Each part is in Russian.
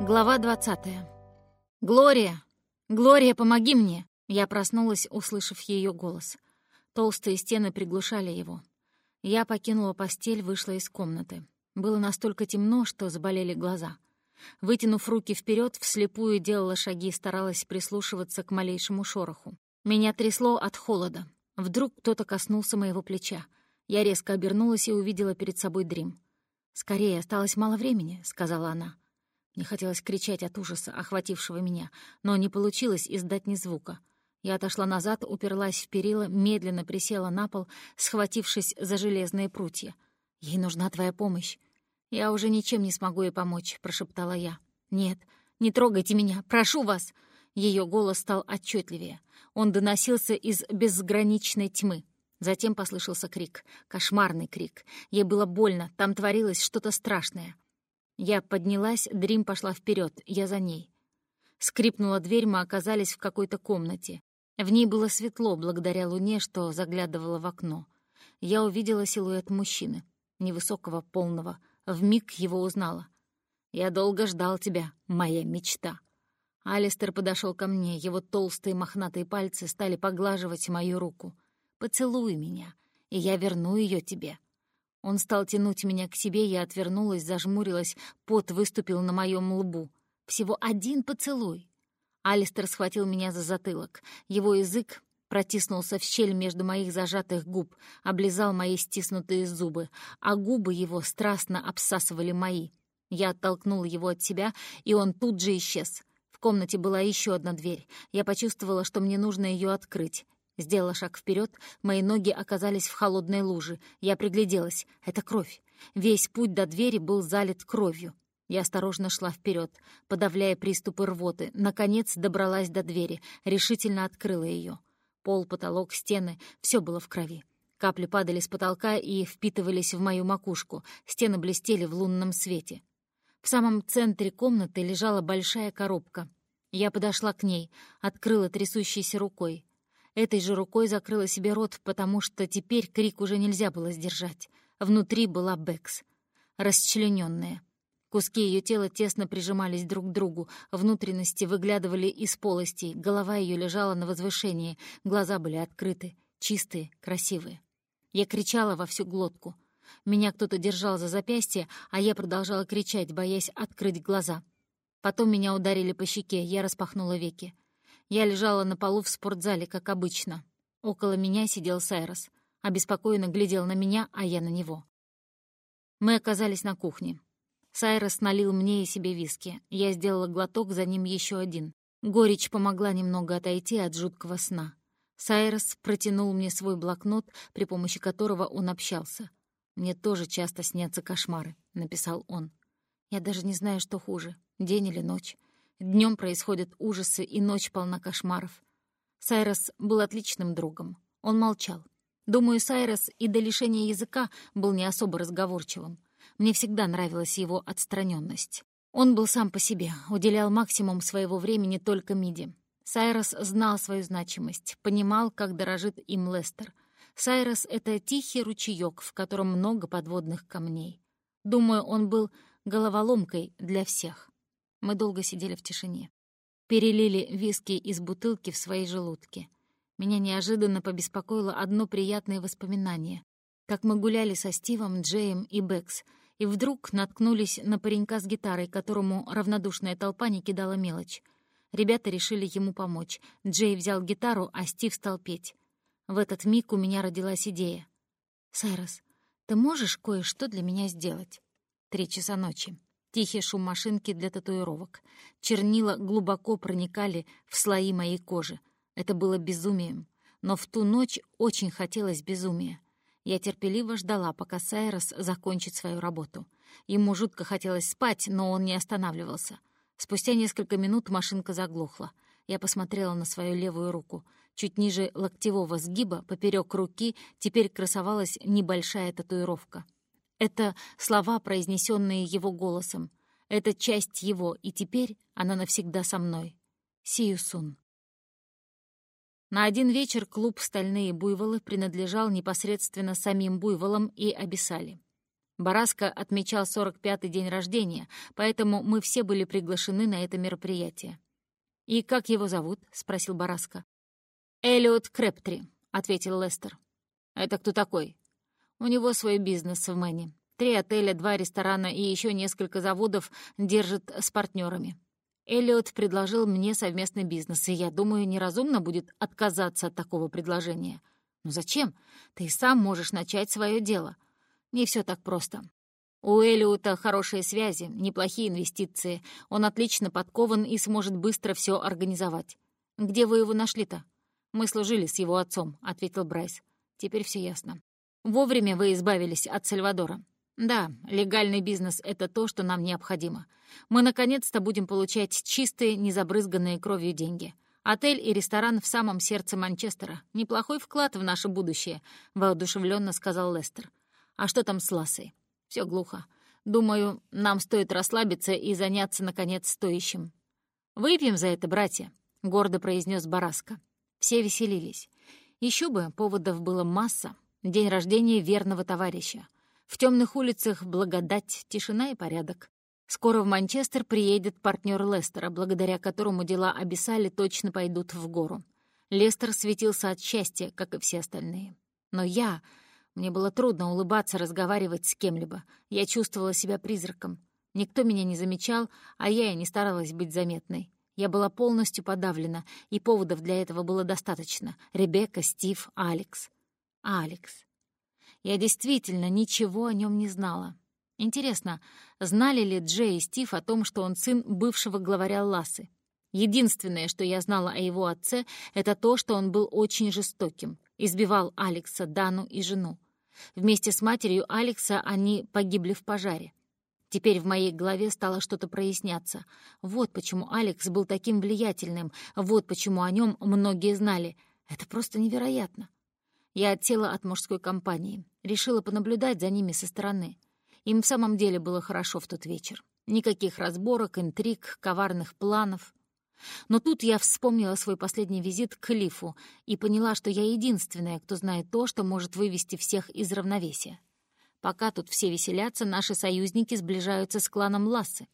Глава 20. «Глория! Глория, помоги мне!» Я проснулась, услышав ее голос. Толстые стены приглушали его. Я покинула постель, вышла из комнаты. Было настолько темно, что заболели глаза. Вытянув руки вперед, вслепую делала шаги, старалась прислушиваться к малейшему шороху. Меня трясло от холода. Вдруг кто-то коснулся моего плеча. Я резко обернулась и увидела перед собой Дрим. «Скорее, осталось мало времени», — сказала она. Мне хотелось кричать от ужаса, охватившего меня, но не получилось издать ни звука. Я отошла назад, уперлась в перила, медленно присела на пол, схватившись за железные прутья. «Ей нужна твоя помощь». «Я уже ничем не смогу ей помочь», — прошептала я. «Нет, не трогайте меня, прошу вас!» Ее голос стал отчетливее. Он доносился из безграничной тьмы. Затем послышался крик. Кошмарный крик. Ей было больно, там творилось что-то страшное. Я поднялась, Дрим пошла вперед, я за ней. Скрипнула дверь, мы оказались в какой-то комнате. В ней было светло, благодаря луне, что заглядывала в окно. Я увидела силуэт мужчины, невысокого, полного. Вмиг его узнала. «Я долго ждал тебя, моя мечта». Алистер подошел ко мне, его толстые мохнатые пальцы стали поглаживать мою руку. «Поцелуй меня, и я верну ее тебе». Он стал тянуть меня к себе, я отвернулась, зажмурилась, пот выступил на моем лбу. Всего один поцелуй. Алистер схватил меня за затылок. Его язык протиснулся в щель между моих зажатых губ, облизал мои стиснутые зубы, а губы его страстно обсасывали мои. Я оттолкнула его от себя, и он тут же исчез. В комнате была еще одна дверь. Я почувствовала, что мне нужно ее открыть. Сделала шаг вперед, мои ноги оказались в холодной луже. Я пригляделась. Это кровь. Весь путь до двери был залит кровью. Я осторожно шла вперед, подавляя приступы рвоты. Наконец добралась до двери, решительно открыла ее. Пол, потолок, стены — все было в крови. Капли падали с потолка и впитывались в мою макушку. Стены блестели в лунном свете. В самом центре комнаты лежала большая коробка. Я подошла к ней, открыла трясущейся рукой. Этой же рукой закрыла себе рот, потому что теперь крик уже нельзя было сдержать. Внутри была Бэкс, расчлененная. Куски ее тела тесно прижимались друг к другу, внутренности выглядывали из полостей, голова ее лежала на возвышении, глаза были открыты, чистые, красивые. Я кричала во всю глотку. Меня кто-то держал за запястье, а я продолжала кричать, боясь открыть глаза. Потом меня ударили по щеке, я распахнула веки. Я лежала на полу в спортзале, как обычно. Около меня сидел Сайрос. Обеспокоенно глядел на меня, а я на него. Мы оказались на кухне. Сайрос налил мне и себе виски. Я сделала глоток, за ним еще один. Горечь помогла немного отойти от жуткого сна. Сайрос протянул мне свой блокнот, при помощи которого он общался. «Мне тоже часто снятся кошмары», — написал он. «Я даже не знаю, что хуже, день или ночь. Днем происходят ужасы, и ночь полна кошмаров. Сайрос был отличным другом. Он молчал. Думаю, Сайрос и до лишения языка был не особо разговорчивым. Мне всегда нравилась его отстраненность. Он был сам по себе, уделял максимум своего времени только Миди. Сайрос знал свою значимость, понимал, как дорожит им Лестер. Сайрос — это тихий ручеёк, в котором много подводных камней. Думаю, он был головоломкой для всех. Мы долго сидели в тишине. Перелили виски из бутылки в свои желудки. Меня неожиданно побеспокоило одно приятное воспоминание. Как мы гуляли со Стивом, Джеем и Бэкс, и вдруг наткнулись на паренька с гитарой, которому равнодушная толпа не кидала мелочь. Ребята решили ему помочь. Джей взял гитару, а Стив стал петь. В этот миг у меня родилась идея. «Сайрос, ты можешь кое-что для меня сделать?» Три часа ночи. Тихий шум машинки для татуировок. Чернила глубоко проникали в слои моей кожи. Это было безумием. Но в ту ночь очень хотелось безумия. Я терпеливо ждала, пока Сайрос закончит свою работу. Ему жутко хотелось спать, но он не останавливался. Спустя несколько минут машинка заглохла. Я посмотрела на свою левую руку. Чуть ниже локтевого сгиба, поперек руки, теперь красовалась небольшая татуировка — это слова, произнесенные его голосом. Это часть его, и теперь она навсегда со мной. Сиюсун. На один вечер клуб «Стальные буйволы» принадлежал непосредственно самим буйволам и Абисали. Бараска отмечал 45-й день рождения, поэтому мы все были приглашены на это мероприятие. «И как его зовут?» — спросил Бараска. «Эллиот Крептри», — ответил Лестер. «Это кто такой?» «У него свой бизнес в Мэне. Три отеля, два ресторана и еще несколько заводов держит с партнерами. Эллиот предложил мне совместный бизнес, и я думаю, неразумно будет отказаться от такого предложения. Но зачем? Ты сам можешь начать свое дело. Не все так просто. У Эллиота хорошие связи, неплохие инвестиции. Он отлично подкован и сможет быстро все организовать. Где вы его нашли-то? Мы служили с его отцом, ответил Брайс. Теперь все ясно. Вовремя вы избавились от Сальвадора. Да, легальный бизнес — это то, что нам необходимо. Мы наконец-то будем получать чистые, незабрызганные кровью деньги. Отель и ресторан в самом сердце Манчестера. Неплохой вклад в наше будущее, воодушевленно сказал Лестер. А что там с Лассой? Все глухо. Думаю, нам стоит расслабиться и заняться, наконец, стоящим. «Выпьем за это, братья», — гордо произнес Бараска. Все веселились. Еще бы, поводов было масса. День рождения верного товарища. В темных улицах благодать, тишина и порядок. Скоро в Манчестер приедет партнер Лестера, благодаря которому дела Абиссали точно пойдут в гору. Лестер светился от счастья, как и все остальные. Но я... Мне было трудно улыбаться, разговаривать с кем-либо. Я чувствовала себя призраком. Никто меня не замечал, а я и не старалась быть заметной. Я была полностью подавлена, и поводов для этого было достаточно. Ребекка, Стив, Алекс. Алекс. Я действительно ничего о нем не знала. Интересно, знали ли Джей и Стив о том, что он сын бывшего главаря Ласы? Единственное, что я знала о его отце, это то, что он был очень жестоким, избивал Алекса, Дану и жену. Вместе с матерью Алекса они погибли в пожаре. Теперь в моей голове стало что-то проясняться. Вот почему Алекс был таким влиятельным, вот почему о нем многие знали. Это просто невероятно. Я отсела от мужской компании, решила понаблюдать за ними со стороны. Им в самом деле было хорошо в тот вечер. Никаких разборок, интриг, коварных планов. Но тут я вспомнила свой последний визит к Клифу и поняла, что я единственная, кто знает то, что может вывести всех из равновесия. Пока тут все веселятся, наши союзники сближаются с кланом Лассы.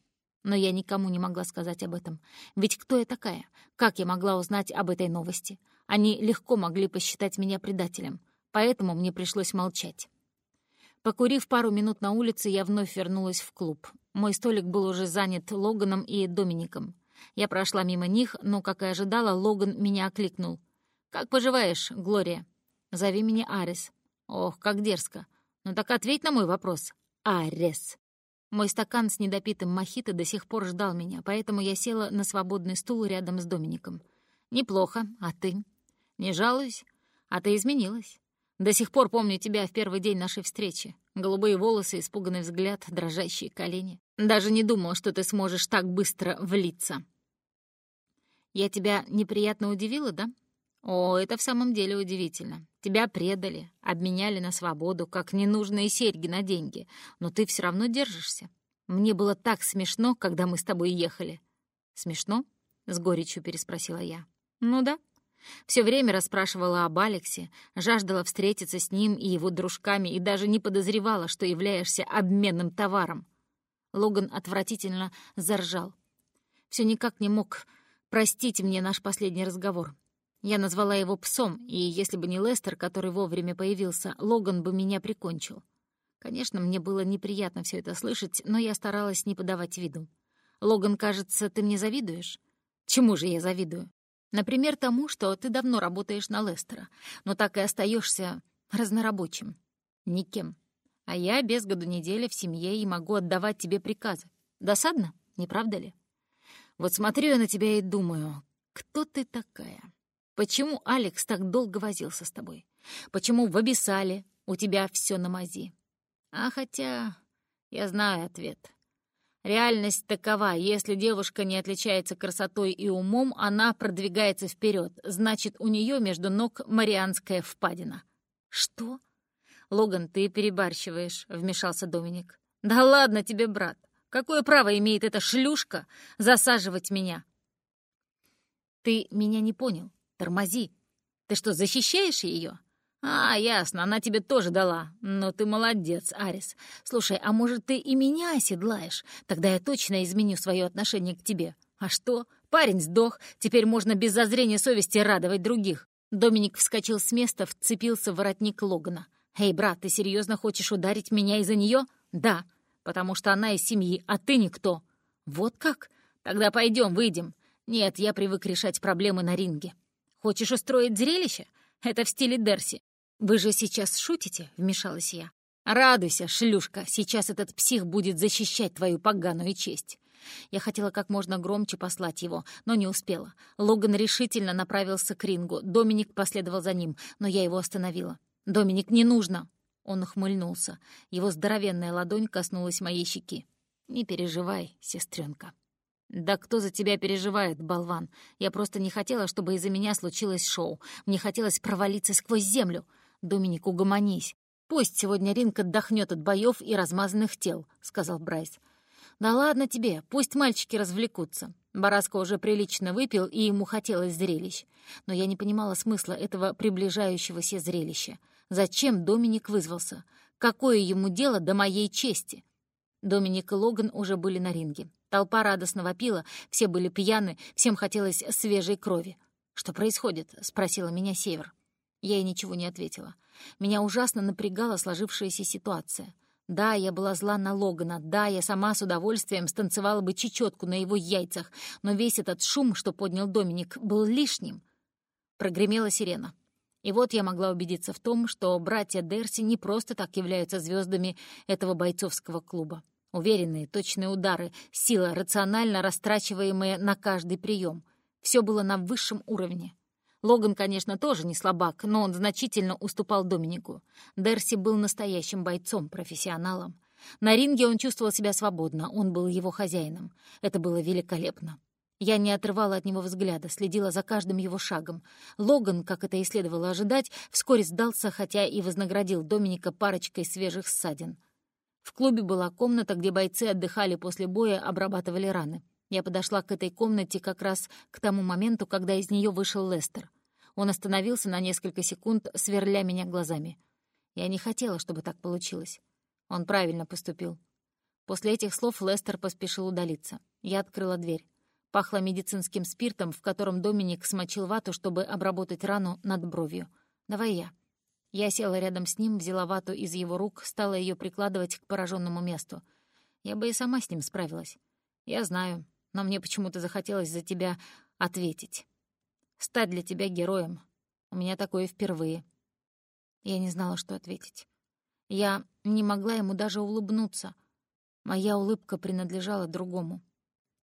Но я никому не могла сказать об этом. Ведь кто я такая? Как я могла узнать об этой новости? Они легко могли посчитать меня предателем, поэтому мне пришлось молчать. Покурив пару минут на улице, я вновь вернулась в клуб. Мой столик был уже занят Логаном и Домиником. Я прошла мимо них, но, как и ожидала, Логан меня окликнул. «Как поживаешь, Глория?» «Зови меня Арис». «Ох, как дерзко. Ну так ответь на мой вопрос. Арис». Мой стакан с недопитым мохито до сих пор ждал меня, поэтому я села на свободный стул рядом с Домиником. «Неплохо. А ты?» «Не жалуюсь. А ты изменилась. До сих пор помню тебя в первый день нашей встречи. Голубые волосы, испуганный взгляд, дрожащие колени. Даже не думал, что ты сможешь так быстро влиться». «Я тебя неприятно удивила, да?» «О, это в самом деле удивительно. Тебя предали, обменяли на свободу, как ненужные серьги на деньги, но ты все равно держишься. Мне было так смешно, когда мы с тобой ехали». «Смешно?» — с горечью переспросила я. «Ну да», все время расспрашивала об Алексе, жаждала встретиться с ним и его дружками и даже не подозревала, что являешься обменным товаром. Логан отвратительно заржал. Все никак не мог простить мне наш последний разговор. Я назвала его псом, и если бы не Лестер, который вовремя появился, Логан бы меня прикончил. Конечно, мне было неприятно все это слышать, но я старалась не подавать виду. «Логан, кажется, ты мне завидуешь?» «Чему же я завидую?» Например, тому, что ты давно работаешь на Лестера, но так и остаешься разнорабочим. Никем. А я без году недели в семье и могу отдавать тебе приказы. Досадно, не правда ли? Вот смотрю я на тебя и думаю, кто ты такая? Почему Алекс так долго возился с тобой? Почему в Абиссале у тебя все на мази? А хотя я знаю ответ. Реальность такова, если девушка не отличается красотой и умом, она продвигается вперед, значит, у нее между ног Марианская впадина. «Что?» «Логан, ты перебарщиваешь», — вмешался Доминик. «Да ладно тебе, брат. Какое право имеет эта шлюшка засаживать меня?» «Ты меня не понял. Тормози. Ты что, защищаешь ее? «А, ясно, она тебе тоже дала. Но ты молодец, Арис. Слушай, а может, ты и меня оседлаешь? Тогда я точно изменю свое отношение к тебе. А что? Парень сдох, теперь можно без зазрения совести радовать других». Доминик вскочил с места, вцепился в воротник Логана. «Эй, брат, ты серьезно хочешь ударить меня из-за нее?» «Да, потому что она из семьи, а ты никто». «Вот как? Тогда пойдем, выйдем. Нет, я привык решать проблемы на ринге. Хочешь устроить зрелище? Это в стиле Дерси. «Вы же сейчас шутите?» — вмешалась я. «Радуйся, шлюшка, сейчас этот псих будет защищать твою поганую честь». Я хотела как можно громче послать его, но не успела. Логан решительно направился к рингу. Доминик последовал за ним, но я его остановила. «Доминик, не нужно!» Он ухмыльнулся. Его здоровенная ладонь коснулась моей щеки. «Не переживай, сестренка. «Да кто за тебя переживает, болван? Я просто не хотела, чтобы из-за меня случилось шоу. Мне хотелось провалиться сквозь землю. «Доминик, угомонись. Пусть сегодня ринг отдохнет от боев и размазанных тел», — сказал Брайс. «Да ладно тебе, пусть мальчики развлекутся». Бараско уже прилично выпил, и ему хотелось зрелищ. Но я не понимала смысла этого приближающегося зрелища. Зачем Доминик вызвался? Какое ему дело до моей чести? Доминик и Логан уже были на ринге. Толпа радостно вопила, все были пьяны, всем хотелось свежей крови. «Что происходит?» — спросила меня Север. Я ей ничего не ответила. Меня ужасно напрягала сложившаяся ситуация. Да, я была зла на Логана, да, я сама с удовольствием станцевала бы чечетку на его яйцах, но весь этот шум, что поднял Доминик, был лишним. Прогремела сирена. И вот я могла убедиться в том, что братья Дерси не просто так являются звездами этого бойцовского клуба. Уверенные, точные удары, сила, рационально растрачиваемая на каждый прием. Все было на высшем уровне. Логан, конечно, тоже не слабак, но он значительно уступал Доминику. Дерси был настоящим бойцом, профессионалом. На ринге он чувствовал себя свободно, он был его хозяином. Это было великолепно. Я не отрывала от него взгляда, следила за каждым его шагом. Логан, как это и следовало ожидать, вскоре сдался, хотя и вознаградил Доминика парочкой свежих ссадин. В клубе была комната, где бойцы отдыхали после боя, обрабатывали раны. Я подошла к этой комнате как раз к тому моменту, когда из нее вышел Лестер. Он остановился на несколько секунд, сверля меня глазами. Я не хотела, чтобы так получилось. Он правильно поступил. После этих слов Лестер поспешил удалиться. Я открыла дверь. Пахло медицинским спиртом, в котором Доминик смочил вату, чтобы обработать рану над бровью. «Давай я». Я села рядом с ним, взяла вату из его рук, стала ее прикладывать к пораженному месту. Я бы и сама с ним справилась. Я знаю, но мне почему-то захотелось за тебя ответить. Стать для тебя героем. У меня такое впервые. Я не знала, что ответить. Я не могла ему даже улыбнуться. Моя улыбка принадлежала другому.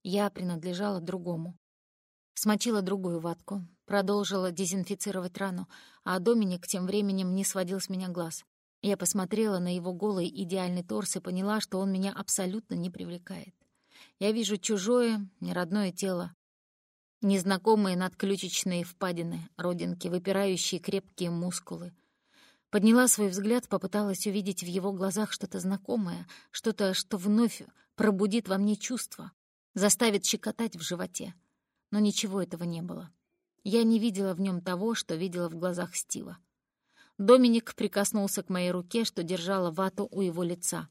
Я принадлежала другому. Смочила другую ватку, продолжила дезинфицировать рану, а Доминик тем временем не сводил с меня глаз. Я посмотрела на его голый идеальный торс и поняла, что он меня абсолютно не привлекает. Я вижу чужое, неродное тело. Незнакомые надключичные впадины, родинки, выпирающие крепкие мускулы. Подняла свой взгляд, попыталась увидеть в его глазах что-то знакомое, что-то, что вновь пробудит во мне чувство, заставит щекотать в животе. Но ничего этого не было. Я не видела в нем того, что видела в глазах Стива. Доминик прикоснулся к моей руке, что держала вату у его лица.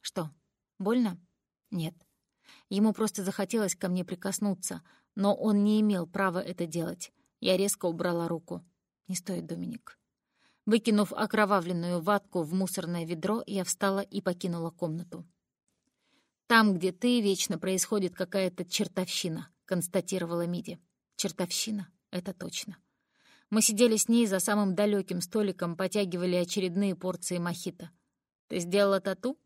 «Что, больно?» «Нет». Ему просто захотелось ко мне прикоснуться, но он не имел права это делать. Я резко убрала руку. «Не стоит, Доминик». Выкинув окровавленную ватку в мусорное ведро, я встала и покинула комнату. «Там, где ты, вечно происходит какая-то чертовщина», — констатировала Миди. «Чертовщина? Это точно». Мы сидели с ней за самым далеким столиком, потягивали очередные порции мохито. «Ты сделала тату?»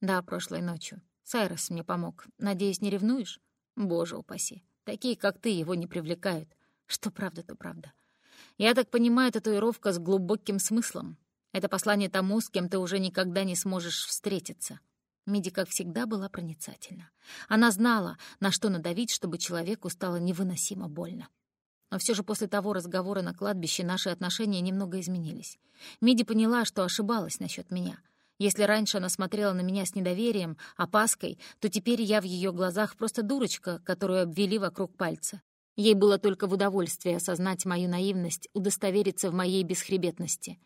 «Да, прошлой ночью. Сайрос мне помог. Надеюсь, не ревнуешь? Боже упаси. Такие, как ты, его не привлекают. Что правда, то правда. Я так понимаю, татуировка с глубоким смыслом. Это послание тому, с кем ты уже никогда не сможешь встретиться. Миди, как всегда, была проницательна. Она знала, на что надавить, чтобы человеку стало невыносимо больно. Но все же после того разговора на кладбище наши отношения немного изменились. Миди поняла, что ошибалась насчет меня — если раньше она смотрела на меня с недоверием, опаской, то теперь я в ее глазах просто дурочка, которую обвели вокруг пальца. Ей было только в удовольствие осознать мою наивность, удостовериться в моей бесхребетности.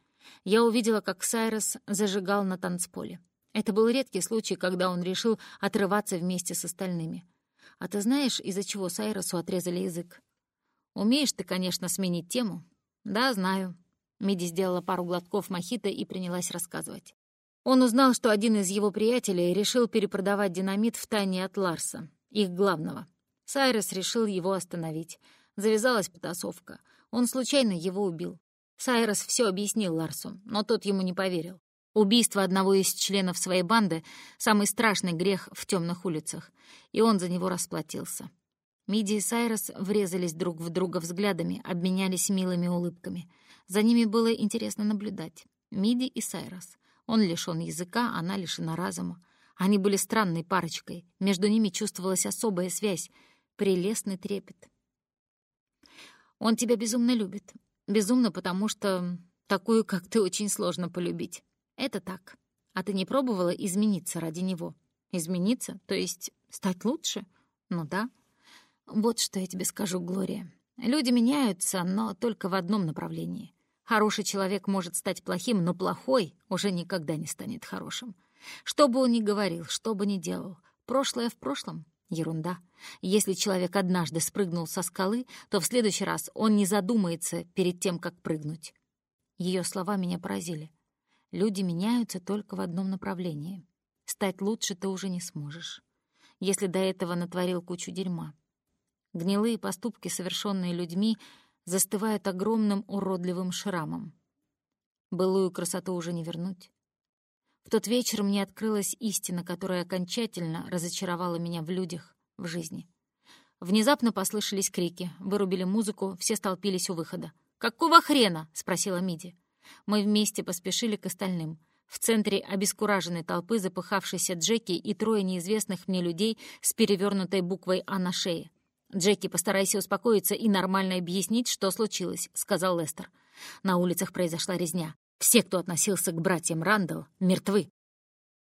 Я увидела, как Сайрос зажигал на танцполе. Это был редкий случай, когда он решил отрываться вместе с остальными. А ты знаешь, из-за чего Сайросу отрезали язык? Умеешь ты, конечно, сменить тему. Да, знаю. Миди сделала пару глотков мохито и принялась рассказывать. Он узнал, что один из его приятелей решил перепродавать динамит в тайне от Ларса, их главного. Сайрос решил его остановить. Завязалась потасовка. Он случайно его убил. Сайрос все объяснил Ларсу, но тот ему не поверил. Убийство одного из членов своей банды — самый страшный грех в темных улицах, и он за него расплатился. Миди и Сайрос врезались друг в друга взглядами, обменялись милыми улыбками. За ними было интересно наблюдать. Миди и Сайрос. Он лишён языка, она лишена разума. Они были странной парочкой. Между ними чувствовалась особая связь, прелестный трепет. «Он тебя безумно любит. Безумно, потому что такую, как ты, очень сложно полюбить. Это так. А ты не пробовала измениться ради него? Измениться? То есть стать лучше? Ну да. Вот что я тебе скажу, Глория. Люди меняются, но только в одном направлении. Хороший человек может стать плохим, но плохой уже никогда не станет хорошим. Что бы он ни говорил, что бы ни делал, прошлое в прошлом — ерунда. Если человек однажды спрыгнул со скалы, то в следующий раз он не задумается перед тем, как прыгнуть. Ее слова меня поразили. Люди меняются только в одном направлении. Стать лучше ты уже не сможешь, если до этого натворил кучу дерьма. Гнилые поступки, совершенные людьми, застывают огромным уродливым шрамом. Былую красоту уже не вернуть. В тот вечер мне открылась истина, которая окончательно разочаровала меня в людях, в жизни. Внезапно послышались крики, вырубили музыку, все столпились у выхода. «Какого хрена?» — спросила Миди. Мы вместе поспешили к остальным. В центре обескураженной толпы запыхавшийся Джеки и трое неизвестных мне людей с перевернутой буквой «А» на шее. «Джеки, постарайся успокоиться и нормально объяснить, что случилось», — сказал Лестер. На улицах произошла резня. Все, кто относился к братьям Рандall, мертвы.